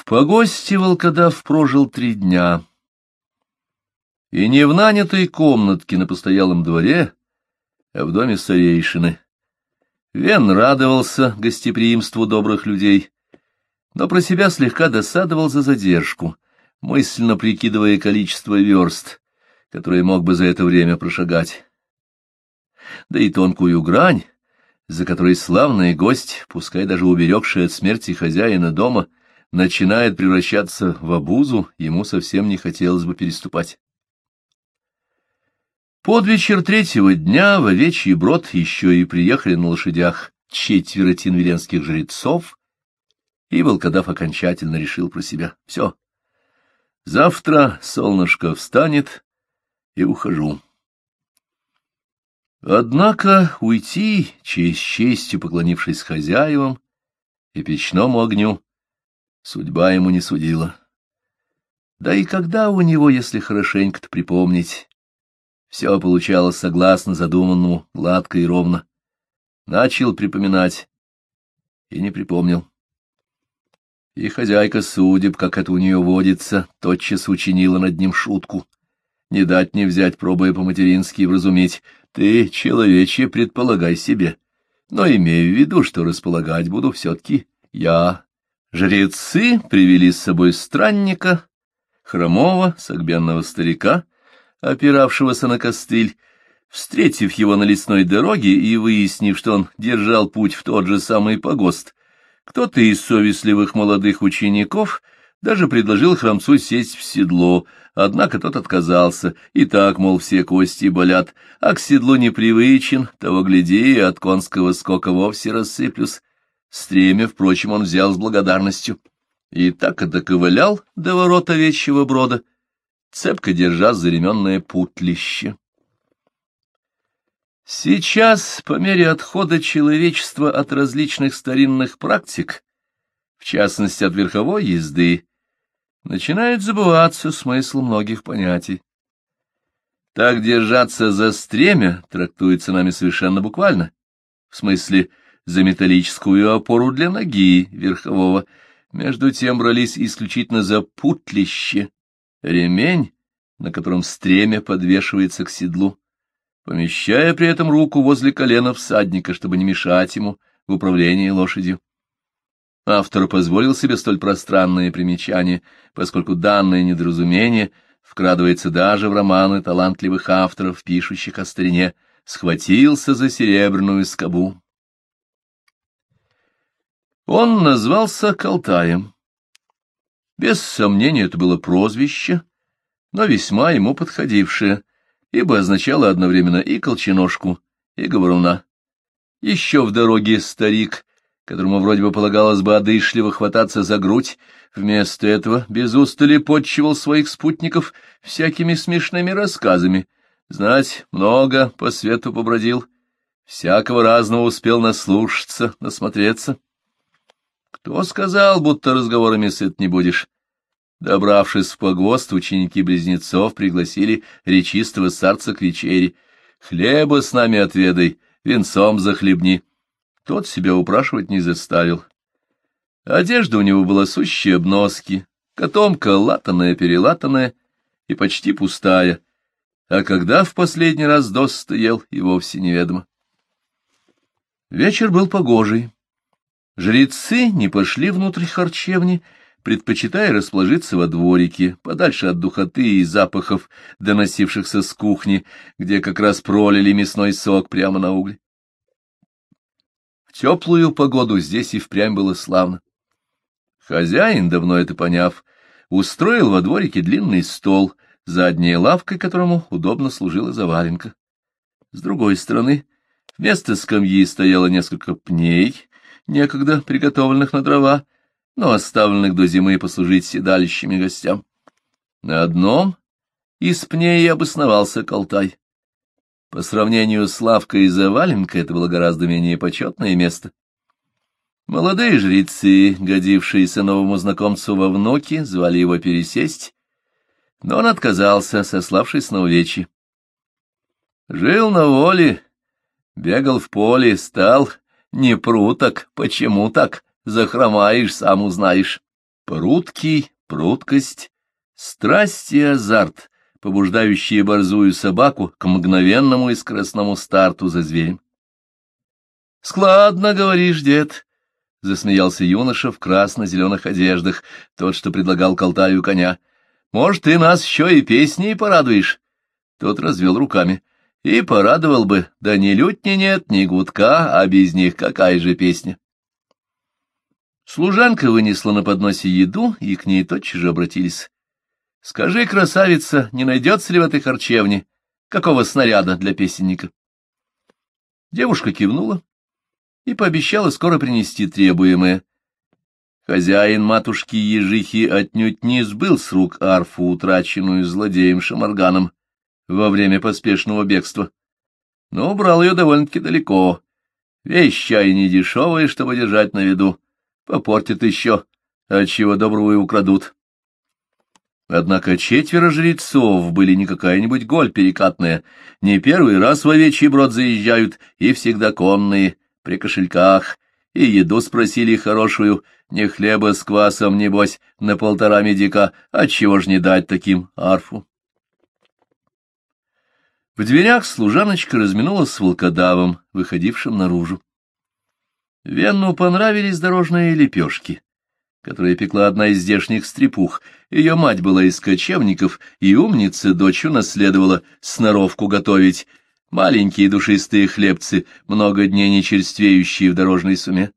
В погосте волкодав прожил три дня. И не в нанятой комнатке на постоялом дворе, а в доме старейшины. Вен радовался гостеприимству добрых людей, но про себя слегка досадовал за задержку, мысленно прикидывая количество верст, которые мог бы за это время прошагать. Да и тонкую грань, за которой славный гость, пускай даже уберегший от смерти хозяина дома, начинает превращаться в обузу, ему совсем не хотелось бы переступать. Под вечер третьего дня в Овечий брод еще и приехали на лошадях четверо тинвиленских жрецов, и волкодав окончательно решил про себя. Все, завтра солнышко встанет, и ухожу. Однако уйти, честь честью поклонившись хозяевам и печному огню, судьба ему не судила. Да и когда у него, если хорошенько-то припомнить, все получалось согласно задуманному, гладко и ровно. Начал припоминать и не припомнил. И хозяйка судеб, как это у нее водится, тотчас учинила над ним шутку. Не дать не взять, пробуя по-матерински вразумить. Ты, человече, предполагай себе. Но имею в виду, что располагать буду все-таки я. Жрецы привели с собой странника, хромого, согбенного старика, опиравшегося на костыль, встретив его на лесной дороге и выяснив, что он держал путь в тот же самый погост, кто-то из совестливых молодых учеников даже предложил храмцу сесть в седло, однако тот отказался, и так, мол, все кости болят, а к седлу непривычен, того гляди, от конского скока вовсе рассыплюсь. Стремя, впрочем, он взял с благодарностью. И так и доковылял до ворот овечьего брода, цепко держа заременное путлище. Сейчас, по мере отхода человечества от различных старинных практик, в частности от верховой езды, начинает забываться смысл многих понятий. Так держаться за стремя трактуется нами совершенно буквально, в смысле за металлическую опору для ноги верхового, между тем брались исключительно за путлище, ремень, на котором стремя подвешивается к седлу, помещая при этом руку возле колена всадника, чтобы не мешать ему в управлении лошадью. Автор позволил себе столь пространное примечание, поскольку данное недоразумение вкрадывается даже в романы талантливых авторов, пишущих о старине, схватился за серебряную скобу. Он назвался Калтаем. Без сомнения, это было прозвище, но весьма ему подходившее, ибо означало одновременно и колченожку, и говоруна. Еще в дороге старик которому вроде бы полагалось бы одышливо хвататься за грудь, вместо этого без устали подчивал своих спутников всякими смешными рассказами. Знать много по свету побродил, всякого разного успел наслушаться, насмотреться. Кто сказал, будто разговорами сыт не будешь? Добравшись в погост, ученики близнецов пригласили речистого старца к вечере. «Хлеба с нами отведай, венцом захлебни». Тот себя упрашивать не заставил. Одежда у него была сущие обноски, котомка латаная-перелатанная и почти пустая, а когда в последний раз дос ел, и вовсе неведомо. Вечер был погожий. Жрецы не пошли внутрь харчевни, предпочитая расположиться во дворике, подальше от духоты и запахов, доносившихся с кухни, где как раз пролили мясной сок прямо на угле. В теплую погоду здесь и впрямь было славно. Хозяин, давно это поняв, устроил во дворике длинный стол, задняя лавкой которому удобно служила заваленка. С другой стороны, вместо скамьи стояло несколько пней, некогда приготовленных на дрова, но оставленных до зимы послужить седалищами гостям. На одном из пней обосновался колтай. По сравнению с лавкой и заваленкой это было гораздо менее почетное место. Молодые жрецы, годившиеся новому знакомцу во внуки, звали его пересесть, но он отказался, сославшись на увечье. Жил на воле, бегал в поле, стал не пруток, почему так, захромаешь, сам узнаешь. Прутки, пруткость, страсть и азарт, побуждающие борзую собаку к мгновенному и скоростному старту за зверем. — Складно, говоришь, дед, — засмеялся юноша в красно-зеленых одеждах, тот, что предлагал колтаю коня. — Может, ты нас еще и песней порадуешь? Тот развел руками. — И порадовал бы, да ни лютни нет, ни гудка, а без них какая же песня? Служанка вынесла на подносе еду, и к ней тотчас же обратились. — Скажи, красавица, не найдется ли в этой харчевне какого снаряда для песенника? Девушка кивнула и пообещала скоро принести требуемое. Хозяин матушки Ежихи отнюдь не сбыл с рук арфу, утраченную злодеем Шамарганом во время поспешного бегства, но убрал ее довольно-таки далеко. Вещь чай не дешевая, чтобы держать на виду, попортит еще, отчего доброго и украдут. Однако четверо жрецов были не какая-нибудь голь перекатная, не первый раз в овечий брод заезжают и всегда конные, при кошельках, и еду спросили хорошую, не хлеба с квасом, небось, на полтора медика, отчего ж не дать таким арфу? В дверях служаночка разминулась с волкодавом, выходившим наружу. Венну понравились дорожные лепешки, которые пекла одна из здешних стрепух. Ее мать была из кочевников, и умница дочь унаследовала сноровку готовить, маленькие душистые хлебцы, много дней не черствеющие в дорожной суме.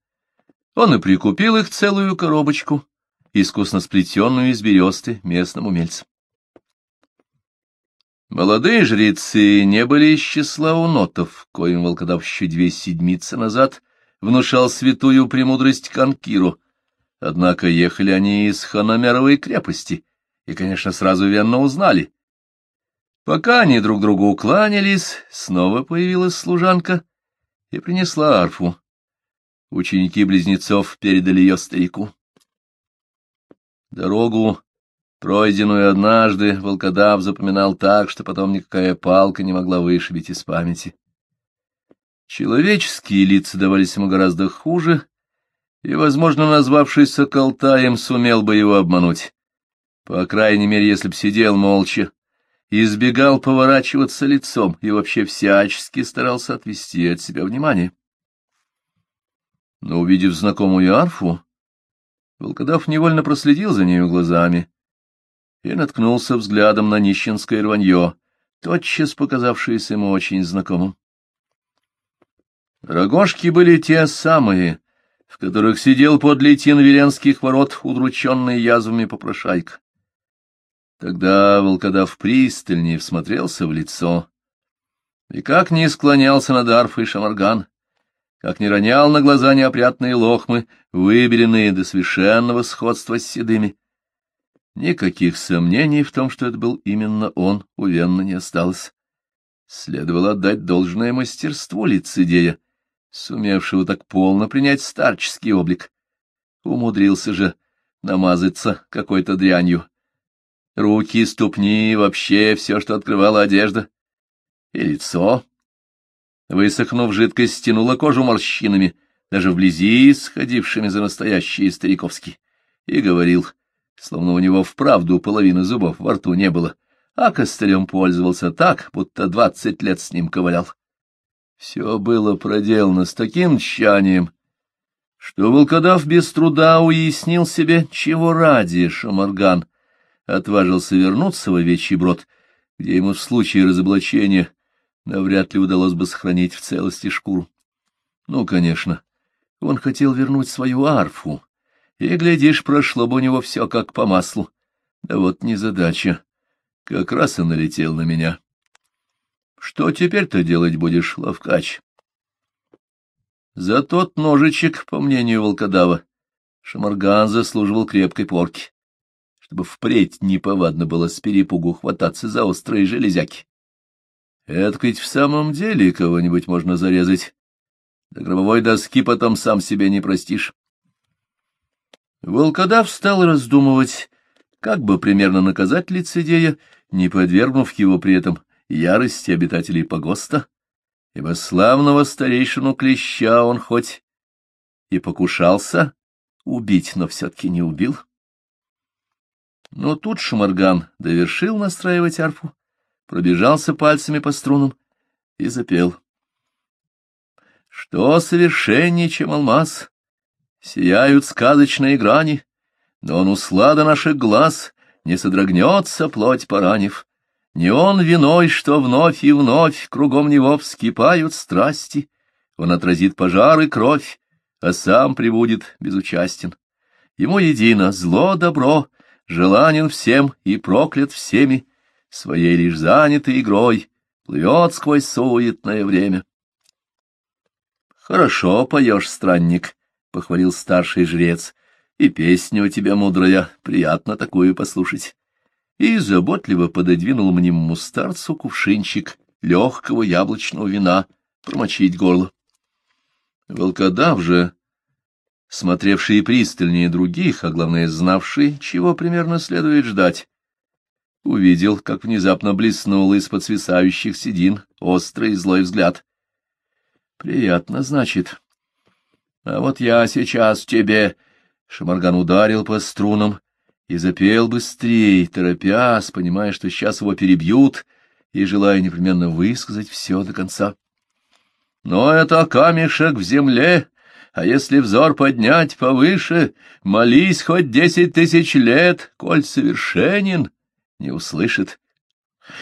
Он и прикупил их целую коробочку, искусно сплетенную из бересты местным умельцам. Молодые жрецы не были из числа унотов, коим волкодав еще две седмицы назад внушал святую премудрость Канкиру. Однако ехали они из Ханамеровой крепости, и, конечно, сразу верно узнали — Пока они друг другу укланялись, снова появилась служанка и принесла арфу. Ученики близнецов передали ее старику. Дорогу, пройденную однажды, волкодав запоминал так, что потом никакая палка не могла вышибить из памяти. Человеческие лица давались ему гораздо хуже, и, возможно, назвавшийся Колтаем, сумел бы его обмануть. По крайней мере, если б сидел молча, избегал поворачиваться лицом и вообще всячески старался отвести от себя внимание. Но, увидев знакомую арфу, волкодав невольно проследил за нею глазами и наткнулся взглядом на нищенское рванье, тотчас показавшееся ему очень знакомым. Рогожки были те самые, в которых сидел под литин веленских ворот удрученный язвами попрошайка. Тогда волкодав пристальнее всмотрелся в лицо, и как не склонялся над арфой шамарган, как не ронял на глаза неопрятные лохмы, выбеленные до совершенного сходства с седыми. Никаких сомнений в том, что это был именно он, у Венна не осталось. Следовало отдать должное мастерству лицедея, сумевшего так полно принять старческий облик. Умудрился же намазаться какой-то дрянью, руки, ступни, вообще все, что открывала одежда. И лицо. Высохнув, жидкость стянула кожу морщинами, даже вблизи сходившими за настоящие стариковские, и говорил, словно у него вправду половины зубов во рту не было, а костылем пользовался так, будто двадцать лет с ним ковылял. Все было проделано с таким тщанием, что волкодав без труда уяснил себе, чего ради Шамарган отважился вернуться в овечий брод, где ему в случае разоблачения навряд ли удалось бы сохранить в целости шкуру. Ну, конечно, он хотел вернуть свою арфу, и, глядишь, прошло бы у него все как по маслу. Да вот незадача. Как раз и налетел на меня. Что теперь-то делать будешь, ловкач? За тот ножичек, по мнению волкодава, Шамарган заслуживал крепкой порки чтобы впредь неповадно было с перепугу хвататься за острые железяки. Это ведь в самом деле кого-нибудь можно зарезать. До гробовой доски потом сам себе не простишь. Волкодав стал раздумывать, как бы примерно наказать лицедея, не подвергнув его при этом ярости обитателей погоста, ибо славного старейшину клеща он хоть и покушался убить, но все-таки не убил. Но тут Шамарган довершил настраивать арфу, пробежался пальцами по струнам и запел. Что совершеннее, чем алмаз, сияют сказочные грани, но он услада наших глаз, не содрогнется плоть поранив. Не он виной, что вновь и вновь кругом него вскипают страсти, он отразит пожар и кровь, а сам прибудет безучастен. Ему едино зло-добро, желанен всем и проклят всеми, своей лишь занятой игрой, плывет сквозь суетное время. — Хорошо поешь, странник, — похвалил старший жрец, — и песня у тебя мудрая, приятно такую послушать. И заботливо пододвинул мнимому старцу кувшинчик легкого яблочного вина, промочить горло. Волкодав же смотревший пристальнее других, а главное, знавший, чего примерно следует ждать, увидел, как внезапно блеснул из-под свисающих седин острый злой взгляд. «Приятно, значит. А вот я сейчас тебе...» Шамарган ударил по струнам и запел быстрее, торопясь, понимая, что сейчас его перебьют, и желая непременно высказать все до конца. «Но это камешек в земле, а если взор поднять повыше, молись хоть десять тысяч лет, коль совершенен, не услышит.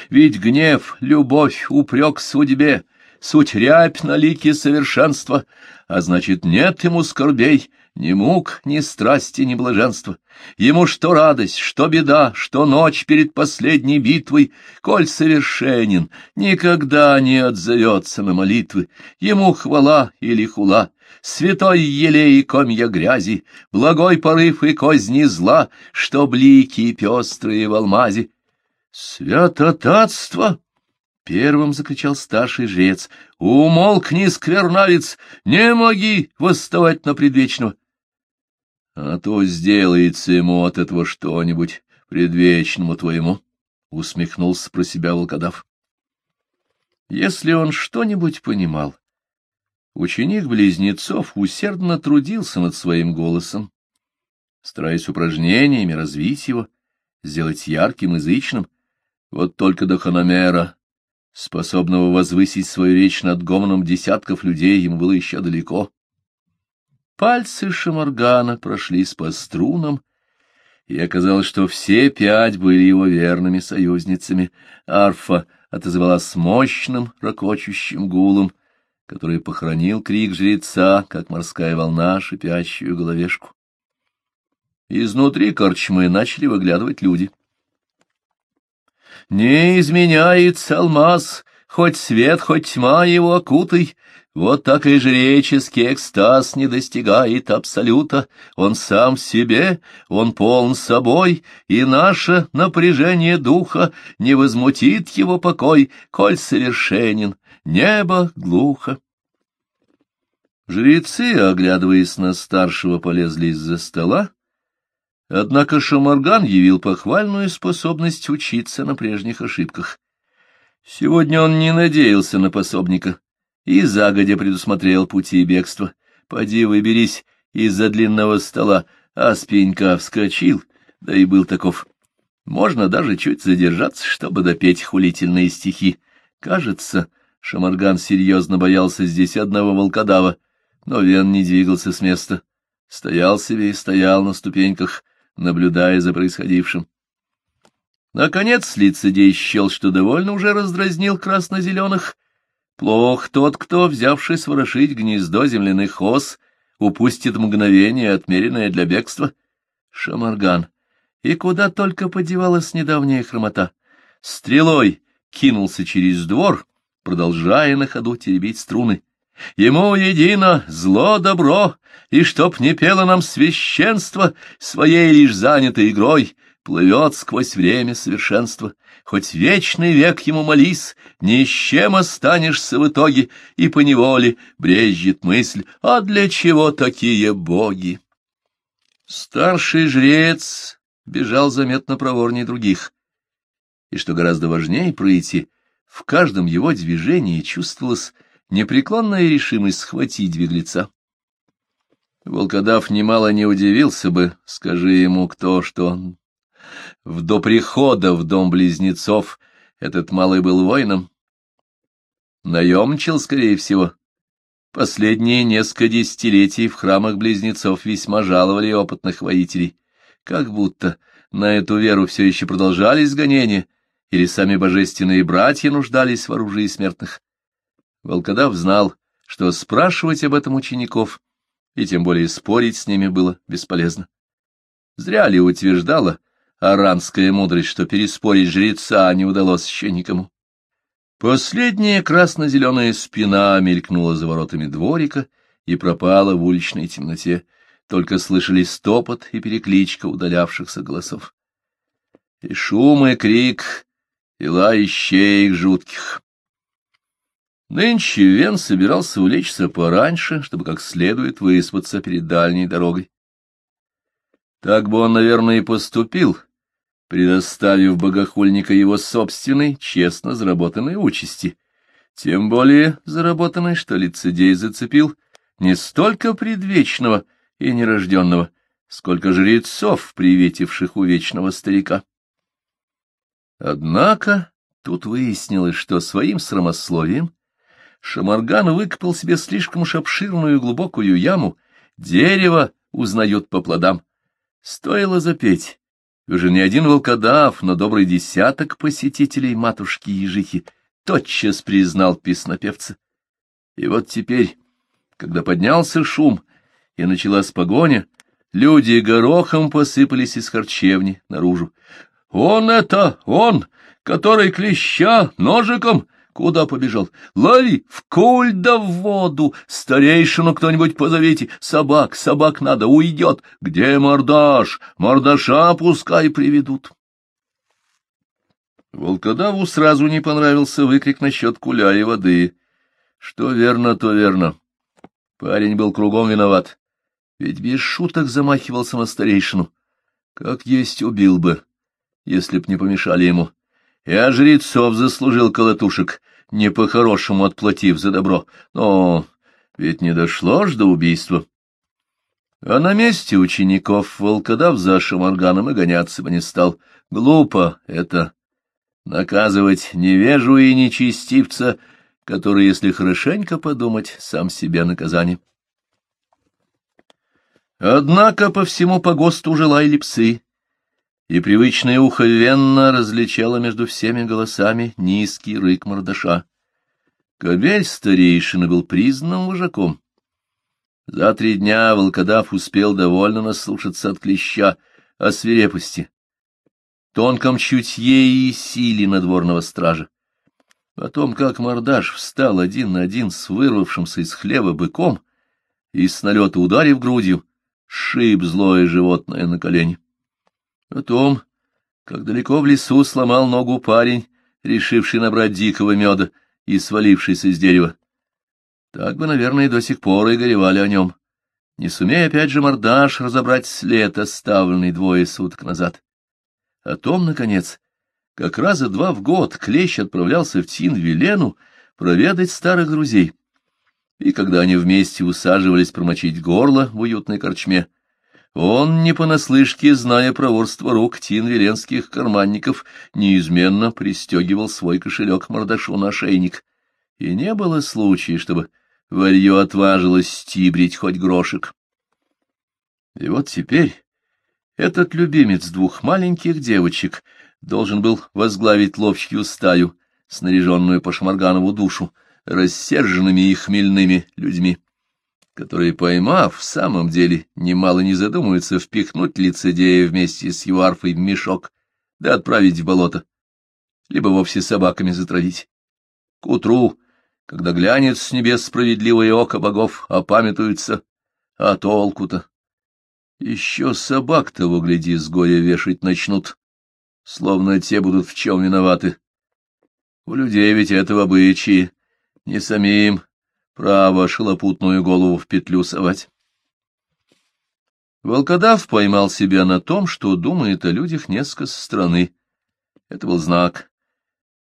Ведь гнев, любовь, упрек судьбе, суть рябь на лике совершенства, а значит, нет ему скорбей, ни мук, ни страсти, ни блаженства. Ему что радость, что беда, что ночь перед последней битвой, коль совершенен, никогда не отзовется на молитвы. Ему хвала или хула, святой елей и комья грязи, благой порыв и козни зла, что блики пестрые в алмазе. «Святотатство!» — первым закричал старший жрец. «Умолкни, сквернавец! Не моги восставать на предвечного!» А то сделается ему от этого что-нибудь предвечному твоему, — усмехнулся про себя волкодав. Если он что-нибудь понимал, ученик близнецов усердно трудился над своим голосом, стараясь упражнениями развить его, сделать ярким, язычным. Вот только до хономера, способного возвысить свою речь над гомоном десятков людей, ему было еще далеко. Пальцы Шамаргана прошлись по струнам, и оказалось, что все пять были его верными союзницами. Арфа отозвалась мощным, ракочущим гулом, который похоронил крик жреца, как морская волна, шипящую головешку. Изнутри корчмы начали выглядывать люди. «Не изменяется алмаз, хоть свет, хоть тьма его окутай, вот так и жреческий экстаз не достигает абсолюта. Он сам себе, он полн собой, и наше напряжение духа не возмутит его покой, коль совершенен, небо глухо. Жрецы, оглядываясь на старшего, полезли из-за стола, однако Шамарган явил похвальную способность учиться на прежних ошибках. Сегодня он не надеялся на пособника и загодя предусмотрел пути бегства. Поди выберись из-за длинного стола, а спенька вскочил, да и был таков. Можно даже чуть задержаться, чтобы допеть хулительные стихи. Кажется, Шамарган серьезно боялся здесь одного волкодава, но Вен не двигался с места. Стоял себе и стоял на ступеньках, наблюдая за происходившим. Наконец лицедей счел, что довольно уже раздразнил красно-зеленых, Плох тот, кто, взявшись ворошить гнездо земляных ос, упустит мгновение, отмеренное для бегства. Шамарган. И куда только подевалась недавняя хромота. Стрелой кинулся через двор, продолжая на ходу теребить струны. Ему едино зло-добро, и чтоб не пело нам священство, своей лишь занятой игрой, плывет сквозь время совершенства. Хоть вечный век ему молись, ни с чем останешься в итоге, и поневоле брежет мысль, а для чего такие боги? Старший жрец бежал заметно проворнее других, и, что гораздо важнее пройти, в каждом его движении чувствовалась непреклонная решимость схватить беглеца. Волкодав немало не удивился бы, скажи ему кто, что в до прихода в дом близнецов этот малый был воином. Наемничал, скорее всего. Последние несколько десятилетий в храмах близнецов весьма жаловали опытных воителей, как будто на эту веру все еще продолжались гонения, или сами божественные братья нуждались в оружии смертных. Волкодав знал, что спрашивать об этом учеников, и тем более спорить с ними было бесполезно. Зря ли утверждала аранская мудрость, что переспорить жреца не удалось еще никому. Последняя красно-зеленая спина мелькнула за воротами дворика и пропала в уличной темноте, только слышались стопот и перекличка удалявшихся голосов. И шум, и крик, и лай ищеек жутких. Нынче Вен собирался улечься пораньше, чтобы как следует выспаться перед дальней дорогой. Так бы он, наверное, и поступил, предоставив богохульника его собственной, честно заработанной участи, тем более заработанной, что лицедей зацепил не столько предвечного и нерожденного, сколько жрецов, приветивших у вечного старика. Однако тут выяснилось, что своим срамословием Шамарган выкопал себе слишком уж обширную глубокую яму, дерево узнает по плодам. Стоило запеть. Уже не один волкодав, но добрый десяток посетителей матушки-ежихи тотчас признал песнопевца. И вот теперь, когда поднялся шум и началась погоня, люди горохом посыпались из харчевни наружу. «Он это, он, который клеща ножиком!» Куда побежал? Лови! В куль да в воду! Старейшину кто-нибудь позовите! Собак, собак надо, уйдет! Где мордаш? Мордаша пускай приведут!» Волкодаву сразу не понравился выкрик насчет куля и воды. Что верно, то верно. Парень был кругом виноват. Ведь без шуток замахивался на старейшину. Как есть убил бы, если б не помешали ему. Я жрецов заслужил колотушек, не по-хорошему отплатив за добро, но ведь не дошло ж до убийства. А на месте учеников волкодав за шамарганом и гоняться бы не стал. Глупо это наказывать невежу и нечестивца, который, если хорошенько подумать, сам себе наказание. Однако по всему погосту жила и псы, и привычное ухо Венна различало между всеми голосами низкий рык мордаша. Кобель старейшины был признанным вожаком. За три дня волкодав успел довольно наслушаться от клеща о свирепости, тонком чутье и силе надворного стража. О том, как мордаш встал один на один с вырвавшимся из хлева быком и с налета ударив грудью, шиб злое животное на колени. О том, как далеко в лесу сломал ногу парень, решивший набрать дикого меда и свалившийся с дерева. Так бы, наверное, до сих пор и горевали о нем, не сумея опять же мордаш разобрать след, оставленный двое суток назад. О том, наконец, как раза два в год Клещ отправлялся в Тин-Велену проведать старых друзей. И когда они вместе усаживались промочить горло в уютной корчме, он, не понаслышке, зная проворство рук тинверенских карманников, неизменно пристегивал свой кошелек мордашу на шейник. И не было случая, чтобы варье отважилось стибрить хоть грошек. И вот теперь этот любимец двух маленьких девочек должен был возглавить ловчью стаю, снаряженную по Шамарганову душу, рассерженными и хмельными людьми которые, поймав, в самом деле немало не задумаются впихнуть лицедея вместе с его арфой в мешок, да отправить в болото, либо вовсе собаками затравить. К утру, когда глянет с небес справедливое око богов, опамятуются, а толку-то? Еще собак того, гляди, с горя вешать начнут, словно те будут в чем виноваты. У людей ведь этого обычаи, не самим, Право шелопутную голову в петлю совать. Волкодав поймал себя на том, что думает о людях несколько со стороны. Это был знак.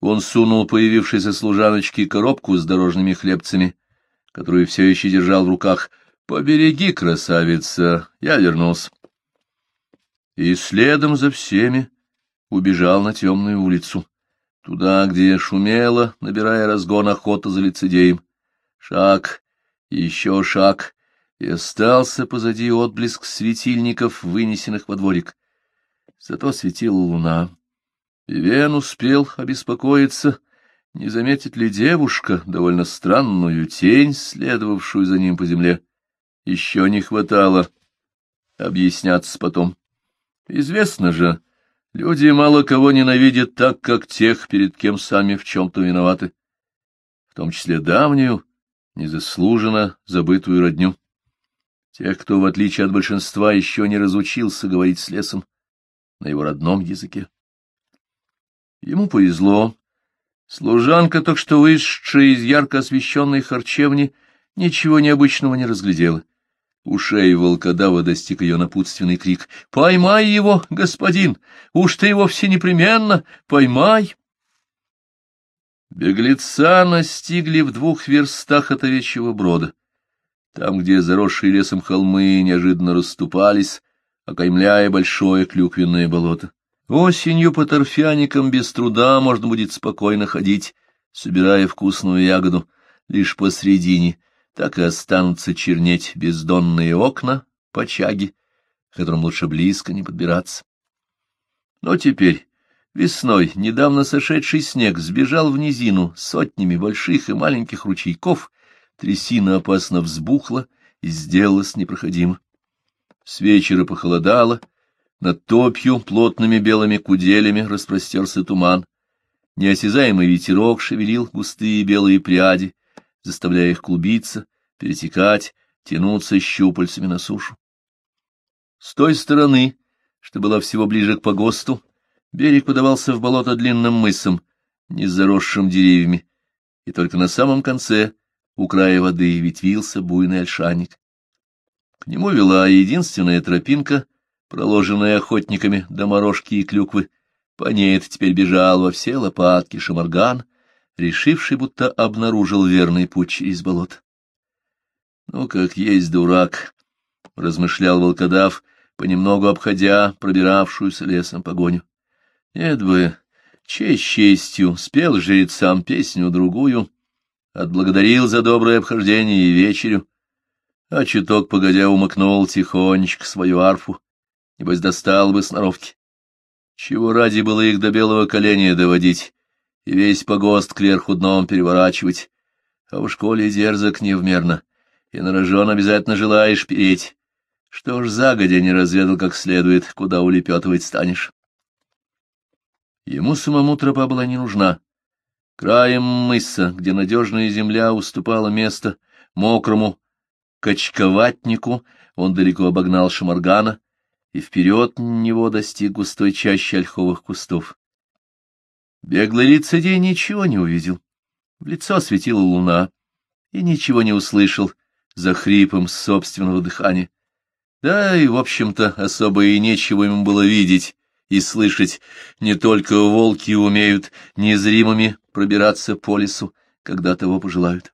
Он сунул появившейся служаночке коробку с дорожными хлебцами, которую все еще держал в руках. «Побереги, красавица, я вернулся». И следом за всеми убежал на темную улицу, туда, где шумела, набирая разгон охота за лицедеем. Шаг, еще шаг, и остался позади отблеск светильников, вынесенных во дворик. Зато светила луна. Вивен успел обеспокоиться, не заметит ли девушка довольно странную тень, следовавшую за ним по земле. Еще не хватало объясняться потом. Известно же, люди мало кого ненавидят так, как тех, перед кем сами в чем-то виноваты, в том числе давнюю, незаслуженно забытую родню. Тех, кто, в отличие от большинства, еще не разучился говорить с лесом на его родном языке. Ему повезло. Служанка, только что вышедшая из ярко освещенной харчевни, ничего необычного не разглядела. Ушей волкодава достиг ее напутственный крик. — Поймай его, господин! Уж ты его все непременно! Поймай! Беглеца настигли в двух верстах от овечьего брода. Там, где заросшие лесом холмы неожиданно расступались, окаймляя большое клюквенное болото. Осенью по торфяникам без труда можно будет спокойно ходить, собирая вкусную ягоду. Лишь посредине так и останутся чернеть бездонные окна, почаги, к которым лучше близко не подбираться. Но теперь, весной, недавно сошедший снег сбежал в низину сотнями больших и маленьких ручейков, трясина опасно взбухла и сделалась непроходима. С вечера похолодало, над топью плотными белыми куделями распростерся туман. Неосязаемый ветерок шевелил густые белые пряди, заставляя их клубиться, перетекать, тянуться щупальцами на сушу. С той стороны, что была всего ближе к погосту, берег подавался в болото длинным мысом, не заросшим деревьями, и только на самом конце, у края воды, ветвился буйный ольшаник. К нему вела единственная тропинка, проложенная охотниками до морожки и клюквы. По ней это теперь бежал во все лопатки шамарган, решивший, будто обнаружил верный путь через болото. Ну, как есть дурак, — размышлял волкодав, понемногу обходя пробиравшуюся лесом погоню. Нет честь честью, спел жрецам песню-другую, отблагодарил за доброе обхождение и вечерю, а чуток погодя умыкнул тихонечко свою арфу, небось достал бы сноровки. Чего ради было их до белого коленя доводить и весь погост кверху дном переворачивать, а в школе дерзок невмерно, и на рожон обязательно желаешь переть. Что ж, загодя не разведал как следует, куда улепетывать станешь. Ему самому тропа была не нужна. Краем мыса, где надежная земля уступала место мокрому качковатнику, он далеко обогнал Шамаргана и вперед него достиг густой чащи ольховых кустов. Беглый лицедей ничего не увидел. В лицо светила луна и ничего не услышал за хрипом собственного дыхания. Да и, в общем-то, особо и нечего ему было видеть и слышать. Не только волки умеют незримыми пробираться по лесу, когда того пожелают.